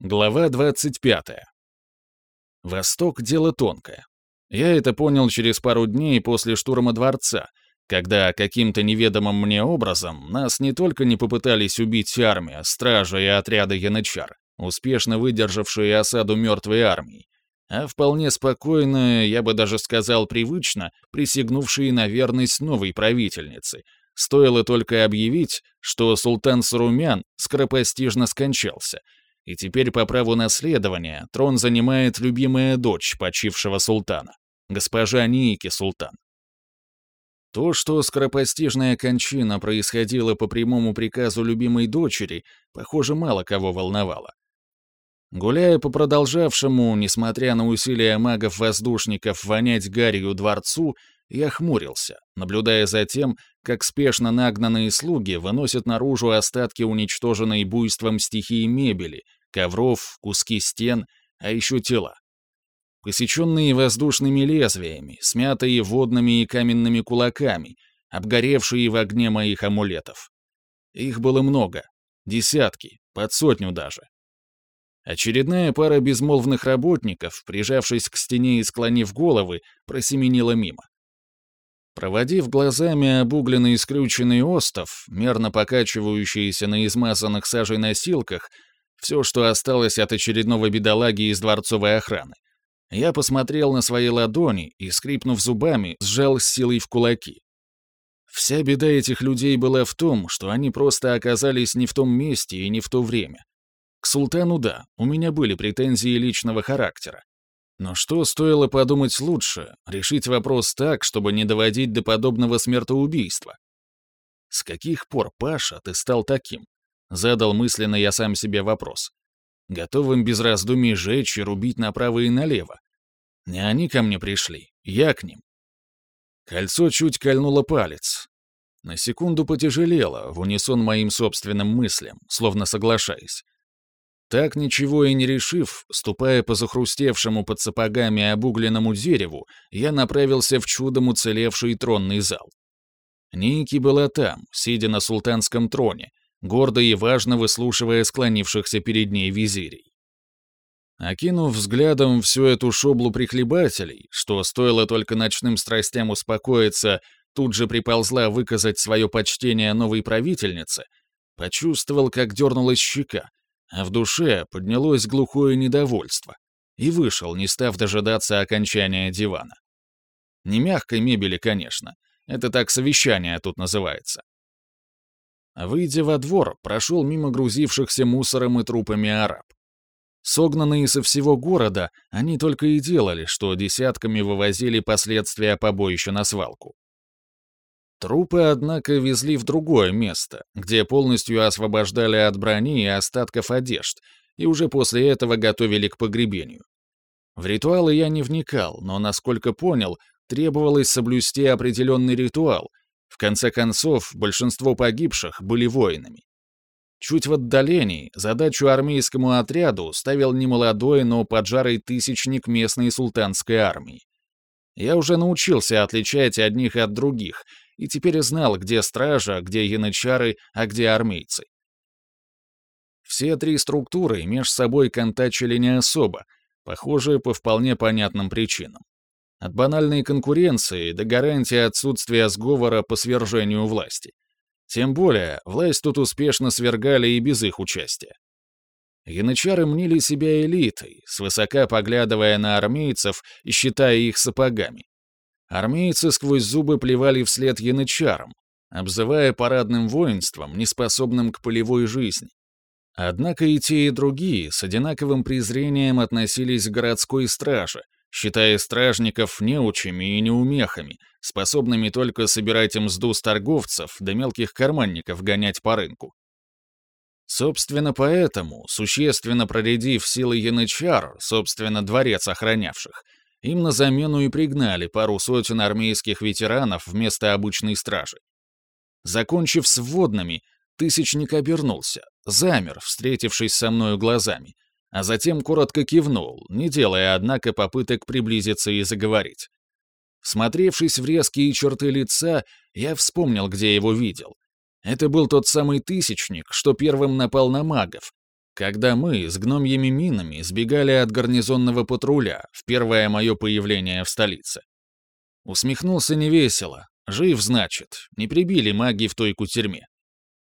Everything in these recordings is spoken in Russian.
Глава 25. Восток — дело тонкое. Я это понял через пару дней после штурма дворца, когда каким-то неведомым мне образом нас не только не попытались убить армия, стража и отряды янычар, успешно выдержавшие осаду мертвой армии, а вполне спокойно, я бы даже сказал привычно, присягнувшие на верность новой правительнице, стоило только объявить, что султан Сарумян скоропостижно скончался — и теперь по праву наследования трон занимает любимая дочь почившего султана, госпожа Ники Султан. То, что скоропостижная кончина происходила по прямому приказу любимой дочери, похоже, мало кого волновало. Гуляя по продолжавшему, несмотря на усилия магов-воздушников, вонять гарью дворцу, я хмурился, наблюдая за тем, как спешно нагнанные слуги выносят наружу остатки уничтоженной буйством стихии мебели, ковров, куски стен, а еще тела. Посеченные воздушными лезвиями, смятые водными и каменными кулаками, обгоревшие в огне моих амулетов. Их было много, десятки, под сотню даже. Очередная пара безмолвных работников, прижавшись к стене и склонив головы, просеменила мимо. Проводив глазами обугленный скрюченный остов, мерно покачивающийся на измазанных сажей носилках, все, что осталось от очередного бедолаги из дворцовой охраны. Я посмотрел на свои ладони и, скрипнув зубами, сжал с силой в кулаки. Вся беда этих людей была в том, что они просто оказались не в том месте и не в то время. К султану да, у меня были претензии личного характера. Но что стоило подумать лучше, решить вопрос так, чтобы не доводить до подобного смертоубийства? С каких пор, Паша, ты стал таким? Задал мысленно я сам себе вопрос. Готовым без раздумий жечь и рубить направо и налево. Не они ко мне пришли, я к ним. Кольцо чуть кольнуло палец. На секунду потяжелело, в унисон моим собственным мыслям, словно соглашаясь. Так ничего и не решив, ступая по захрустевшему под сапогами обугленному дереву, я направился в чудом уцелевший тронный зал. Ники была там, сидя на султанском троне, гордо и важно выслушивая склонившихся перед ней визирей. Окинув взглядом всю эту шоблу прихлебателей, что стоило только ночным страстям успокоиться, тут же приползла выказать свое почтение новой правительнице, почувствовал, как дернулась щека, а в душе поднялось глухое недовольство, и вышел, не став дожидаться окончания дивана. Не мягкой мебели, конечно, это так совещание тут называется. Выйдя во двор, прошел мимо грузившихся мусором и трупами араб. Согнанные со всего города, они только и делали, что десятками вывозили последствия побоища на свалку. Трупы, однако, везли в другое место, где полностью освобождали от брони и остатков одежд, и уже после этого готовили к погребению. В ритуалы я не вникал, но, насколько понял, требовалось соблюсти определенный ритуал, в конце концов, большинство погибших были воинами. Чуть в отдалении задачу армейскому отряду ставил немолодой, но поджарый тысячник местной султанской армии. Я уже научился отличать одних от других, и теперь знал, где стража, где янычары, а где армейцы. Все три структуры меж собой контачили не особо, похоже, по вполне понятным причинам. От банальной конкуренции до гарантии отсутствия сговора по свержению власти. Тем более, власть тут успешно свергали и без их участия. Янычары мнили себя элитой, свысока поглядывая на армейцев и считая их сапогами. Армейцы сквозь зубы плевали вслед янычарам, обзывая парадным воинством, неспособным к полевой жизни. Однако и те, и другие с одинаковым презрением относились к городской страже, считая стражников неучими и неумехами, способными только собирать мзду с торговцев да мелких карманников гонять по рынку. Собственно, поэтому, существенно проредив силы янычар, собственно, дворец охранявших, им на замену и пригнали пару сотен армейских ветеранов вместо обычной стражи. Закончив с вводными, Тысячник обернулся, замер, встретившись со мною глазами, а затем коротко кивнул, не делая, однако, попыток приблизиться и заговорить. Смотревшись в резкие черты лица, я вспомнил, где его видел. Это был тот самый Тысячник, что первым напал на магов. когда мы с гномьими минами сбегали от гарнизонного патруля в первое мое появление в столице. Усмехнулся невесело. Жив, значит, не прибили маги в той кутерьме.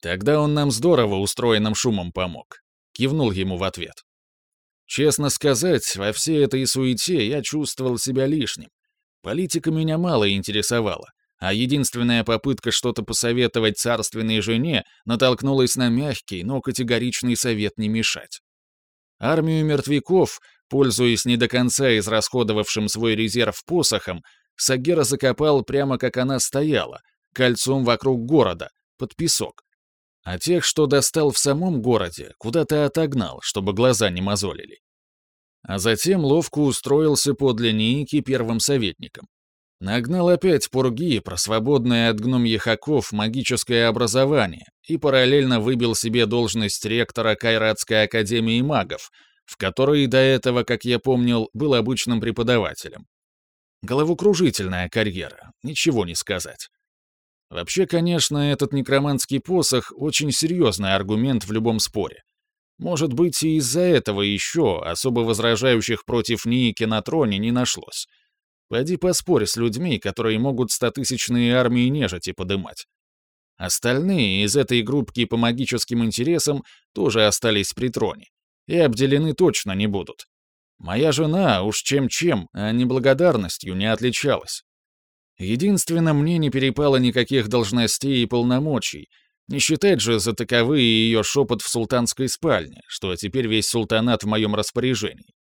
Тогда он нам здорово устроенным шумом помог. Кивнул ему в ответ. Честно сказать, во всей этой суете я чувствовал себя лишним. Политика меня мало интересовала, а единственная попытка что-то посоветовать царственной жене натолкнулась на мягкий, но категоричный совет не мешать. Армию мертвяков, пользуясь не до конца израсходовавшим свой резерв посохом, Сагера закопал прямо как она стояла, кольцом вокруг города, под песок. А тех, что достал в самом городе, куда-то отогнал, чтобы глаза не мозолили. А затем ловко устроился подле Ники первым советником. Нагнал опять пурги про свободное от гномьих оков магическое образование и параллельно выбил себе должность ректора Кайратской академии магов, в которой до этого, как я помнил, был обычным преподавателем. Головокружительная карьера, ничего не сказать. Вообще, конечно, этот некроманский посох — очень серьезный аргумент в любом споре. Может быть, и из-за этого еще особо возражающих против Ники на троне не нашлось. Пойди поспорь с людьми, которые могут стотысячные армии нежити подымать. Остальные из этой группки по магическим интересам тоже остались при троне. И обделены точно не будут. Моя жена уж чем-чем, а неблагодарностью не отличалась. Единственно, мне не перепало никаких должностей и полномочий, не считать же за таковые ее шепот в султанской спальне, что теперь весь султанат в моем распоряжении.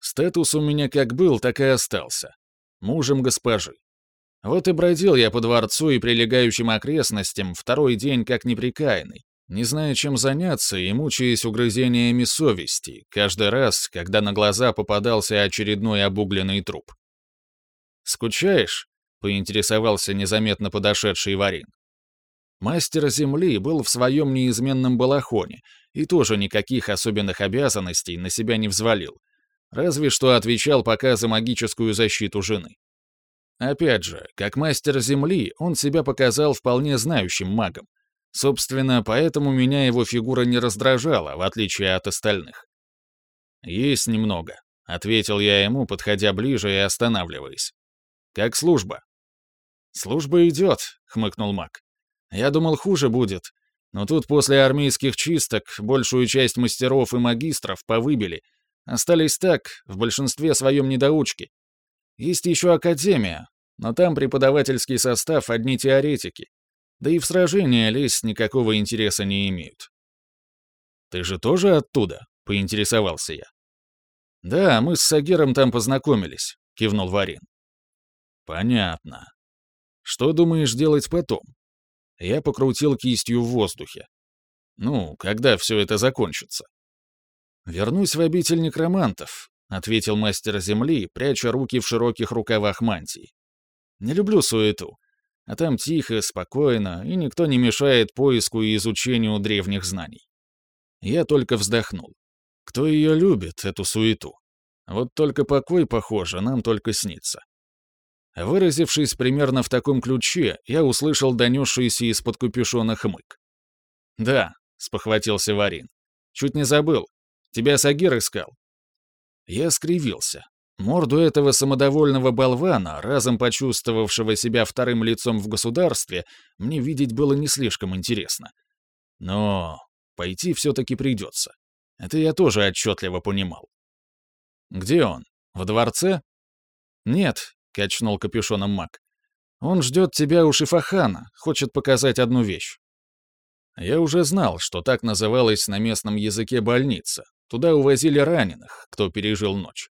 Статус у меня как был, так и остался. Мужем госпожи. Вот и бродил я по дворцу и прилегающим окрестностям второй день как неприкаянный, не зная, чем заняться и мучаясь угрызениями совести, каждый раз, когда на глаза попадался очередной обугленный труп. «Скучаешь?» — поинтересовался незаметно подошедший Варин. Мастер земли был в своем неизменном балахоне и тоже никаких особенных обязанностей на себя не взвалил, Разве что отвечал пока за магическую защиту жены. Опять же, как мастер Земли, он себя показал вполне знающим магом. Собственно, поэтому меня его фигура не раздражала, в отличие от остальных. «Есть немного», — ответил я ему, подходя ближе и останавливаясь. «Как служба?» «Служба идет», — хмыкнул маг. «Я думал, хуже будет. Но тут после армейских чисток большую часть мастеров и магистров повыбили, Остались так, в большинстве своем недоучки. Есть еще академия, но там преподавательский состав одни теоретики. Да и в сражения лезть никакого интереса не имеют. «Ты же тоже оттуда?» — поинтересовался я. «Да, мы с Сагером там познакомились», — кивнул Варин. «Понятно. Что думаешь делать потом?» Я покрутил кистью в воздухе. «Ну, когда все это закончится?» «Вернусь в обитель некромантов», — ответил мастер земли, пряча руки в широких рукавах мантии. «Не люблю суету. А там тихо, спокойно, и никто не мешает поиску и изучению древних знаний». Я только вздохнул. Кто ее любит, эту суету? Вот только покой, похоже, нам только снится. Выразившись примерно в таком ключе, я услышал донесшийся из-под капюшона хмык. «Да», — спохватился Варин. «Чуть не забыл. Тебя Сагир искал». Я скривился. Морду этого самодовольного болвана, разом почувствовавшего себя вторым лицом в государстве, мне видеть было не слишком интересно. Но пойти все-таки придется. Это я тоже отчетливо понимал. «Где он? В дворце?» «Нет», — качнул капюшоном маг. «Он ждет тебя у Шифахана, хочет показать одну вещь». Я уже знал, что так называлась на местном языке больница, Туда увозили раненых, кто пережил ночь.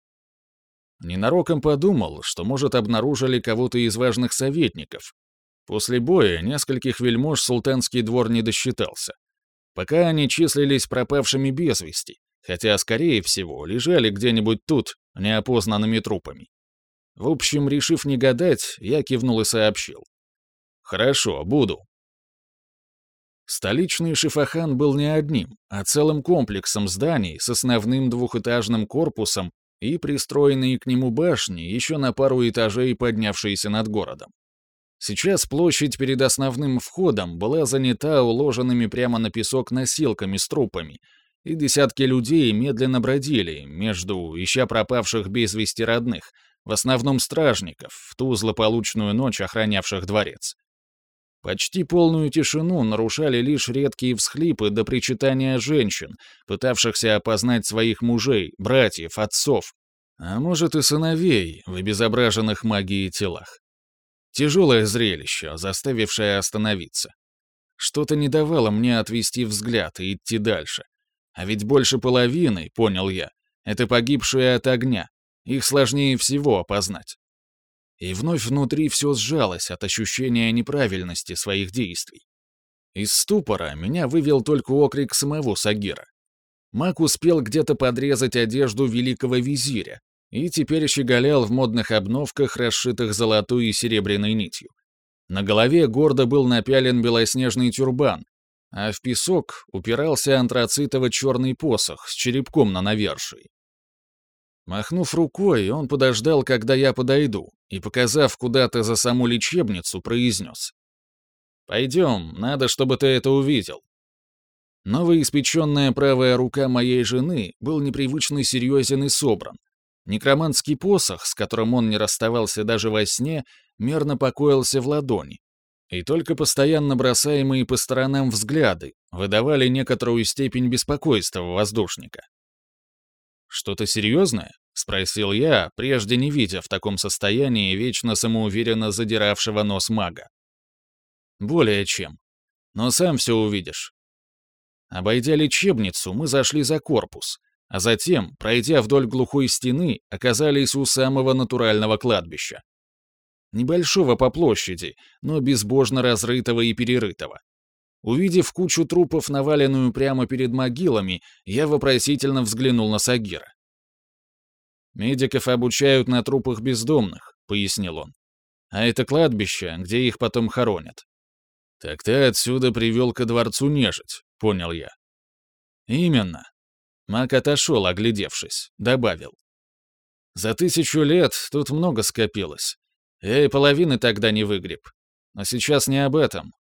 Ненароком подумал, что, может, обнаружили кого-то из важных советников. После боя нескольких вельмож султанский двор не досчитался. Пока они числились пропавшими без вести, хотя, скорее всего, лежали где-нибудь тут, неопознанными трупами. В общем, решив не гадать, я кивнул и сообщил. «Хорошо, буду. Столичный Шифахан был не одним, а целым комплексом зданий с основным двухэтажным корпусом и пристроенные к нему башни, еще на пару этажей поднявшиеся над городом. Сейчас площадь перед основным входом была занята уложенными прямо на песок носилками с трупами, и десятки людей медленно бродили между ища пропавших без вести родных, в основном стражников, в ту злополучную ночь охранявших дворец. Почти полную тишину нарушали лишь редкие всхлипы до причитания женщин, пытавшихся опознать своих мужей, братьев, отцов, а может и сыновей в обезображенных магией телах. Тяжелое зрелище, заставившее остановиться. Что-то не давало мне отвести взгляд и идти дальше. А ведь больше половины, понял я, это погибшие от огня. Их сложнее всего опознать. И вновь внутри все сжалось от ощущения неправильности своих действий. Из ступора меня вывел только окрик самого Сагира. Маг успел где-то подрезать одежду великого визиря и теперь щеголял в модных обновках, расшитых золотой и серебряной нитью. На голове гордо был напялен белоснежный тюрбан, а в песок упирался антрацитово-черный посох с черепком на навершии. Махнув рукой, он подождал, когда я подойду, и, показав куда-то за саму лечебницу, произнес. «Пойдем, надо, чтобы ты это увидел». Новоиспеченная правая рука моей жены был непривычно серьезен и собран. Некроманский посох, с которым он не расставался даже во сне, мерно покоился в ладони, и только постоянно бросаемые по сторонам взгляды выдавали некоторую степень беспокойства воздушника. «Что-то серьезное?» — спросил я, прежде не видя в таком состоянии вечно самоуверенно задиравшего нос мага. «Более чем. Но сам все увидишь». Обойдя лечебницу, мы зашли за корпус, а затем, пройдя вдоль глухой стены, оказались у самого натурального кладбища небольшого по площади, но безбожно разрытого и перерытого. Увидев кучу трупов, наваленную прямо перед могилами, я вопросительно взглянул на Сагира. «Медиков обучают на трупах бездомных», — пояснил он. «А это кладбище, где их потом хоронят». «Так ты отсюда привел ко дворцу нежить», — понял я. «Именно». Мак отошел, оглядевшись, добавил. «За тысячу лет тут много скопилось. Я и половины тогда не выгреб. Но сейчас не об этом.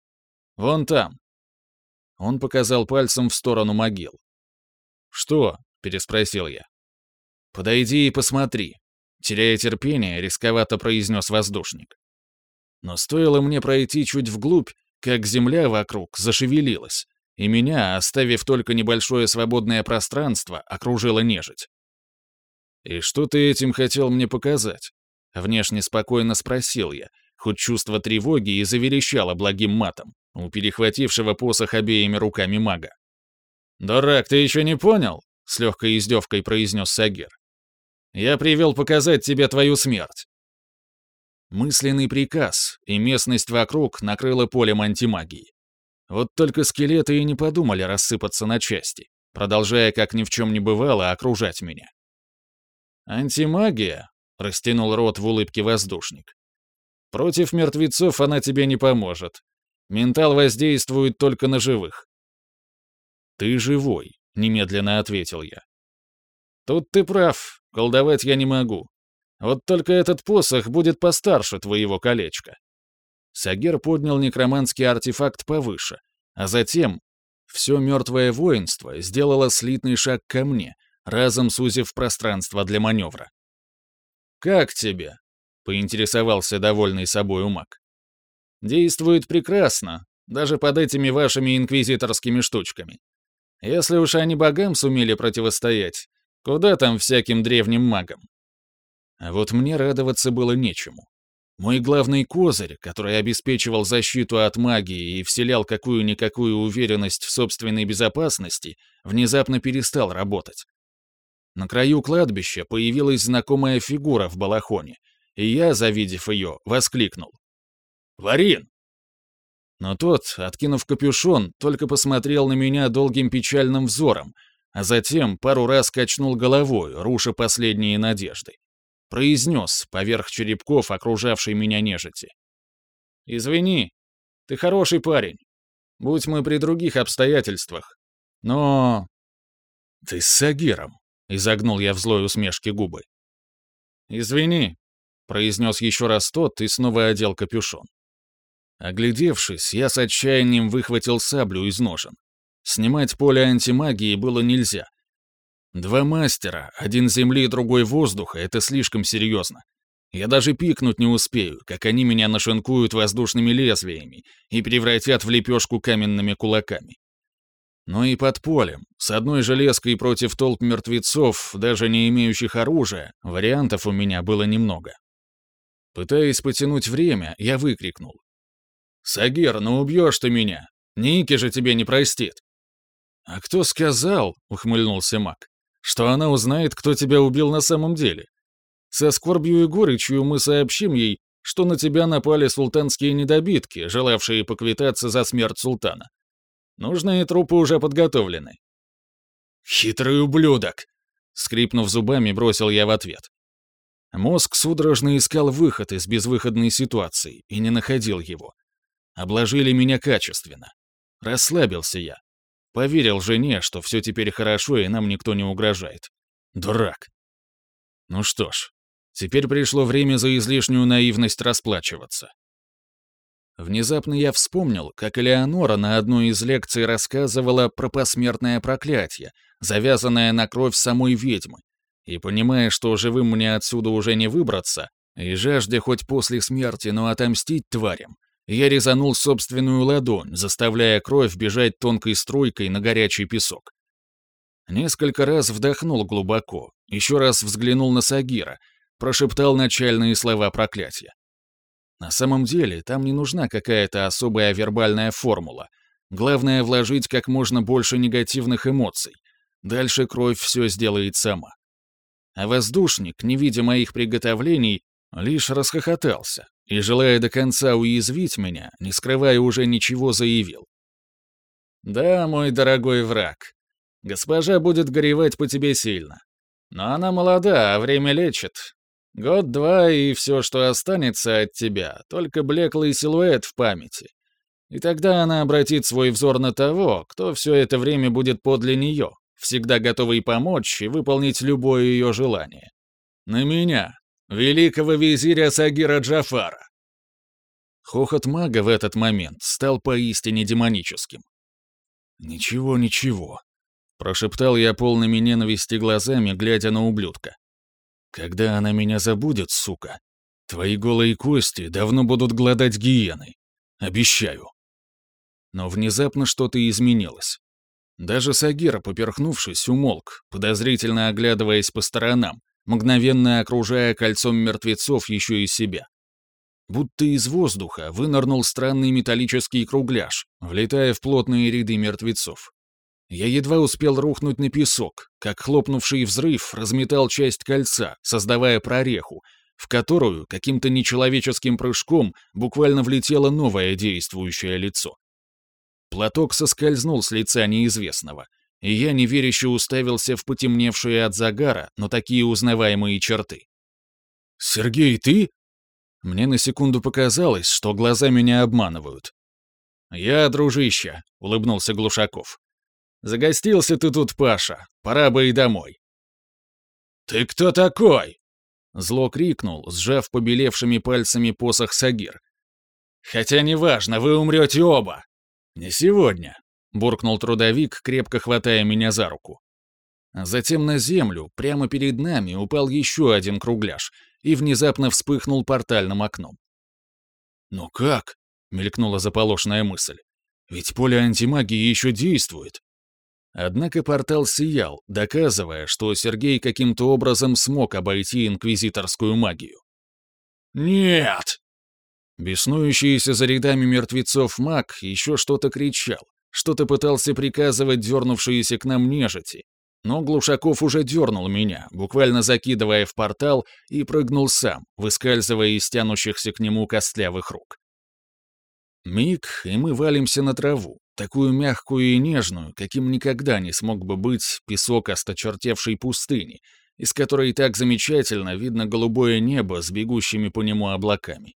Вон там. Он показал пальцем в сторону могил. «Что?» — переспросил я. «Подойди и посмотри», — теряя терпение, рисковато произнес воздушник. Но стоило мне пройти чуть вглубь, как земля вокруг зашевелилась, и меня, оставив только небольшое свободное пространство, окружила нежить. «И что ты этим хотел мне показать?» Внешне спокойно спросил я, хоть чувство тревоги и заверещало благим матом, у перехватившего посох обеими руками мага. «Дурак, ты еще не понял?» — с легкой издевкой произнес Сагир. «Я привел показать тебе твою смерть». Мысленный приказ, и местность вокруг накрыла полем антимагии. Вот только скелеты и не подумали рассыпаться на части, продолжая, как ни в чем не бывало, окружать меня. Антимагия, Растянул рот в улыбке воздушник. Против мертвецов она тебе не поможет. Ментал воздействует только на живых. Ты живой, немедленно ответил я. Тут ты прав, колдовать я не могу. Вот только этот посох будет постарше твоего колечка. Сагер поднял некроманский артефакт повыше, а затем все мертвое воинство сделало слитный шаг ко мне, разом сузив пространство для маневра. «Как тебе?» — поинтересовался довольный собой умак. «Действует прекрасно, даже под этими вашими инквизиторскими штучками. Если уж они богам сумели противостоять, куда там всяким древним магам?» А вот мне радоваться было нечему. Мой главный козырь, который обеспечивал защиту от магии и вселял какую-никакую уверенность в собственной безопасности, внезапно перестал работать. На краю кладбища появилась знакомая фигура в балахоне, и я, завидев ее, воскликнул. «Варин!» Но тот, откинув капюшон, только посмотрел на меня долгим печальным взором, а затем пару раз качнул головой, руша последние надежды. Произнес поверх черепков, окружавшей меня нежити. «Извини, ты хороший парень. Будь мы при других обстоятельствах. Но...» «Ты с Сагиром», Изогнул я в злой усмешке губы. «Извини», — произнес еще раз тот и снова одел капюшон. Оглядевшись, я с отчаянием выхватил саблю из ножен. Снимать поле антимагии было нельзя. Два мастера, один земли другой воздуха — это слишком серьезно. Я даже пикнуть не успею, как они меня нашинкуют воздушными лезвиями и превратят в лепешку каменными кулаками. Но и под полем, с одной железкой против толп мертвецов, даже не имеющих оружия, вариантов у меня было немного. Пытаясь потянуть время, я выкрикнул. «Сагир, ну убьешь ты меня! Ники же тебе не простит!» «А кто сказал, — ухмыльнулся маг, — что она узнает, кто тебя убил на самом деле? Со скорбью и горечью мы сообщим ей, что на тебя напали султанские недобитки, желавшие поквитаться за смерть султана. Нужные трупы уже подготовлены». «Хитрый ублюдок!» — скрипнув зубами, бросил я в ответ. Мозг судорожно искал выход из безвыходной ситуации и не находил его. Обложили меня качественно. Расслабился я. Поверил жене, что все теперь хорошо и нам никто не угрожает. Дурак. Ну что ж, теперь пришло время за излишнюю наивность расплачиваться. Внезапно я вспомнил, как Элеонора на одной из лекций рассказывала про посмертное проклятие, завязанное на кровь самой ведьмы, и понимая, что живым мне отсюда уже не выбраться, и жаждя хоть после смерти, но отомстить тварям, я резанул собственную ладонь, заставляя кровь бежать тонкой струйкой на горячий песок. Несколько раз вдохнул глубоко, еще раз взглянул на Сагира, прошептал начальные слова проклятия. На самом деле, там не нужна какая-то особая вербальная формула. Главное — вложить как можно больше негативных эмоций. Дальше кровь все сделает сама. А воздушник, не видя моих приготовлений, лишь расхохотался и, желая до конца уязвить меня, не скрывая уже ничего, заявил. «Да, мой дорогой враг, госпожа будет горевать по тебе сильно. Но она молода, а время лечит. Год-два, и все, что останется от тебя, только блеклый силуэт в памяти. И тогда она обратит свой взор на того, кто все это время будет подле нее, всегда готовый помочь и выполнить любое ее желание. На меня, великого визиря Сагира Джафара. Хохот мага в этот момент стал поистине демоническим. «Ничего, ничего», — прошептал я полными ненависти глазами, глядя на ублюдка. «Когда она меня забудет, сука, твои голые кости давно будут гладать гиены. Обещаю». Но внезапно что-то изменилось. Даже Сагира, поперхнувшись, умолк, подозрительно оглядываясь по сторонам, мгновенно окружая кольцом мертвецов еще и себя. Будто из воздуха вынырнул странный металлический кругляш, влетая в плотные ряды мертвецов. Я едва успел рухнуть на песок, как хлопнувший взрыв разметал часть кольца, создавая прореху, в которую каким-то нечеловеческим прыжком буквально влетело новое действующее лицо. Платок соскользнул с лица неизвестного — и я неверяще уставился в потемневшие от загара, но такие узнаваемые черты. «Сергей, ты?» Мне на секунду показалось, что глаза меня обманывают. «Я, дружище», — улыбнулся Глушаков. «Загостился ты тут, Паша, пора бы и домой». «Ты кто такой?» Зло крикнул, сжав побелевшими пальцами посох Сагир. «Хотя неважно, вы умрете оба. Не сегодня. — буркнул трудовик, крепко хватая меня за руку. Затем на землю, прямо перед нами, упал еще один кругляш и внезапно вспыхнул портальным окном. «Но как?» — мелькнула заполошная мысль. «Ведь поле антимагии еще действует». Однако портал сиял, доказывая, что Сергей каким-то образом смог обойти инквизиторскую магию. «Нет!» Беснующийся за рядами мертвецов маг еще что-то кричал, что-то пытался приказывать дернувшиеся к нам нежити, но Глушаков уже дернул меня, буквально закидывая в портал, и прыгнул сам, выскальзывая из тянущихся к нему костлявых рук. Миг, и мы валимся на траву, такую мягкую и нежную, каким никогда не смог бы быть песок осточертевшей пустыни, из которой так замечательно видно голубое небо с бегущими по нему облаками.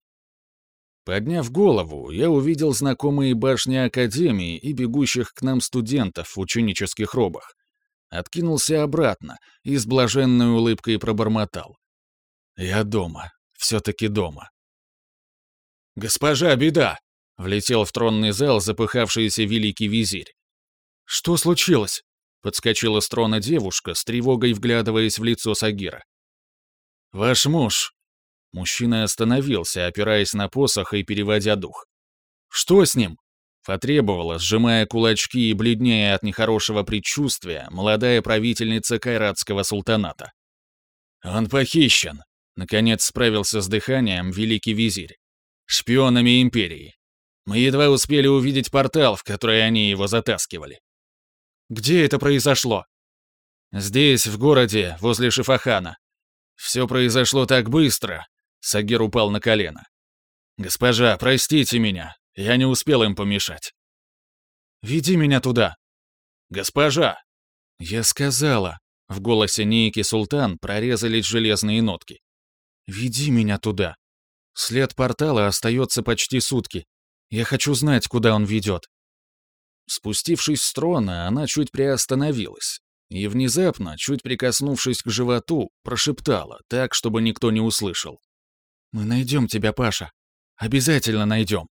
Подняв голову, я увидел знакомые башни Академии и бегущих к нам студентов в ученических робах. Откинулся обратно и с блаженной улыбкой пробормотал. «Я дома. Все-таки дома». «Госпожа, беда!» — влетел в тронный зал запыхавшийся великий визирь. «Что случилось?» — подскочила с трона девушка, с тревогой вглядываясь в лицо Сагира. «Ваш муж...» Мужчина остановился, опираясь на посох и переводя дух. «Что с ним?» Потребовала, сжимая кулачки и бледнее от нехорошего предчувствия, молодая правительница Кайратского султаната. «Он похищен», — наконец справился с дыханием великий визирь. «Шпионами империи. Мы едва успели увидеть портал, в который они его затаскивали». «Где это произошло?» «Здесь, в городе, возле Шифахана. Все произошло так быстро», — Сагир упал на колено. «Госпожа, простите меня, я не успел им помешать». «Веди меня туда». «Госпожа!» «Я сказала». В голосе Нейки Султан прорезались железные нотки. «Веди меня туда. След портала остается почти сутки. Я хочу знать, куда он ведет». Спустившись с трона, она чуть приостановилась и внезапно, чуть прикоснувшись к животу, прошептала так, чтобы никто не услышал. «Мы найдем тебя, Паша. Обязательно найдем».